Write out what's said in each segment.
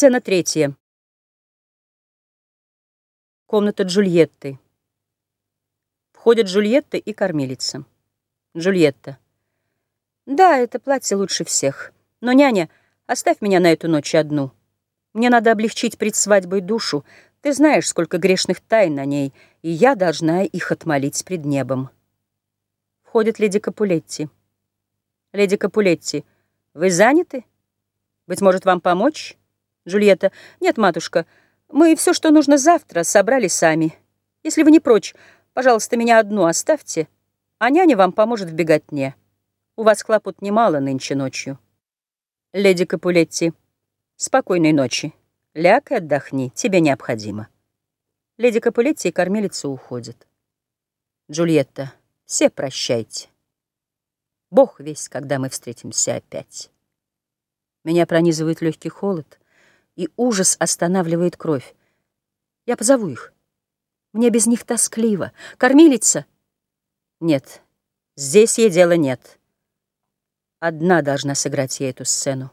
Сцена третья. Комната Джульетты. Входят Джульетта и кормилица. Джульетта. Да, это платье лучше всех. Но, няня, оставь меня на эту ночь одну. Мне надо облегчить пред свадьбой душу. Ты знаешь, сколько грешных тайн на ней, и я должна их отмолить пред небом. Входит леди Капулетти. Леди Капулетти, вы заняты? Быть может, вам помочь? Джульетта. Нет, матушка, мы все, что нужно завтра, собрали сами. Если вы не прочь, пожалуйста, меня одну оставьте, а няня вам поможет в беготне. У вас хлопот немало нынче ночью. Леди Капулетти. Спокойной ночи. Ляг и отдохни, тебе необходимо. Леди Капулетти и кормилица уходят. Джульетта. Все прощайте. Бог весь, когда мы встретимся опять. Меня пронизывает легкий холод и ужас останавливает кровь. Я позову их. Мне без них тоскливо. Кормилица? Нет, здесь ей дела нет. Одна должна сыграть ей эту сцену.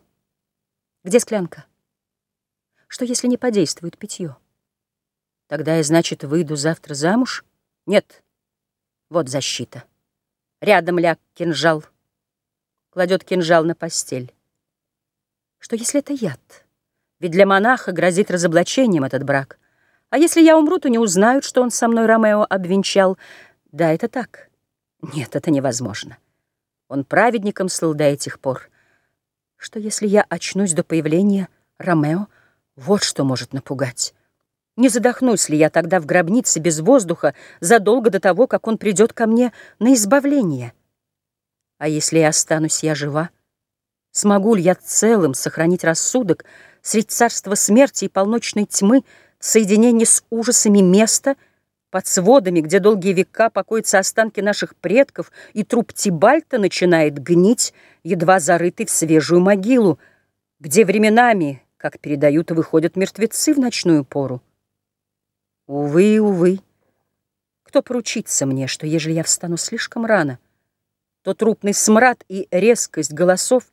Где склянка? Что, если не подействует питье? Тогда я, значит, выйду завтра замуж? Нет. Вот защита. Рядом ляг кинжал. Кладет кинжал на постель. Что, если это яд? Ведь для монаха грозит разоблачением этот брак. А если я умру, то не узнают, что он со мной Ромео обвенчал. Да, это так. Нет, это невозможно. Он праведником слыл до этих пор. Что если я очнусь до появления Ромео? Вот что может напугать. Не задохнусь ли я тогда в гробнице без воздуха задолго до того, как он придет ко мне на избавление? А если я останусь я жива? Смогу ли я целым сохранить рассудок, средь царства смерти и полночной тьмы, в соединении с ужасами места, под сводами, где долгие века покоятся останки наших предков, и труп Тибальта начинает гнить, едва зарытый в свежую могилу, где временами, как передают, выходят мертвецы в ночную пору. Увы, увы, кто поручится мне, что, ежели я встану слишком рано, то трупный смрад и резкость голосов,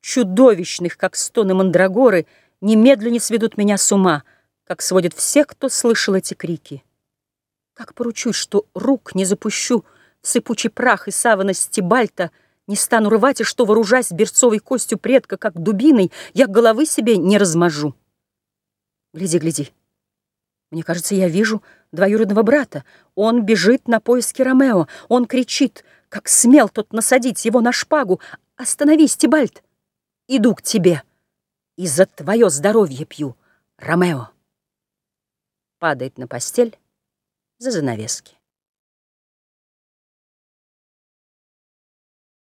чудовищных, как стоны мандрагоры — немедленно сведут меня с ума, как сводят всех, кто слышал эти крики. Как поручусь, что рук не запущу в сыпучий прах и савана стебальта, не стану рвать, и что, вооружась берцовой костью предка, как дубиной, я головы себе не размажу. Гляди, гляди. Мне кажется, я вижу двоюродного брата. Он бежит на поиски Ромео. Он кричит, как смел тот насадить его на шпагу. «Остановись, Тибальт! Иду к тебе!» И за твое здоровье пью, Ромео. Падает на постель за занавески.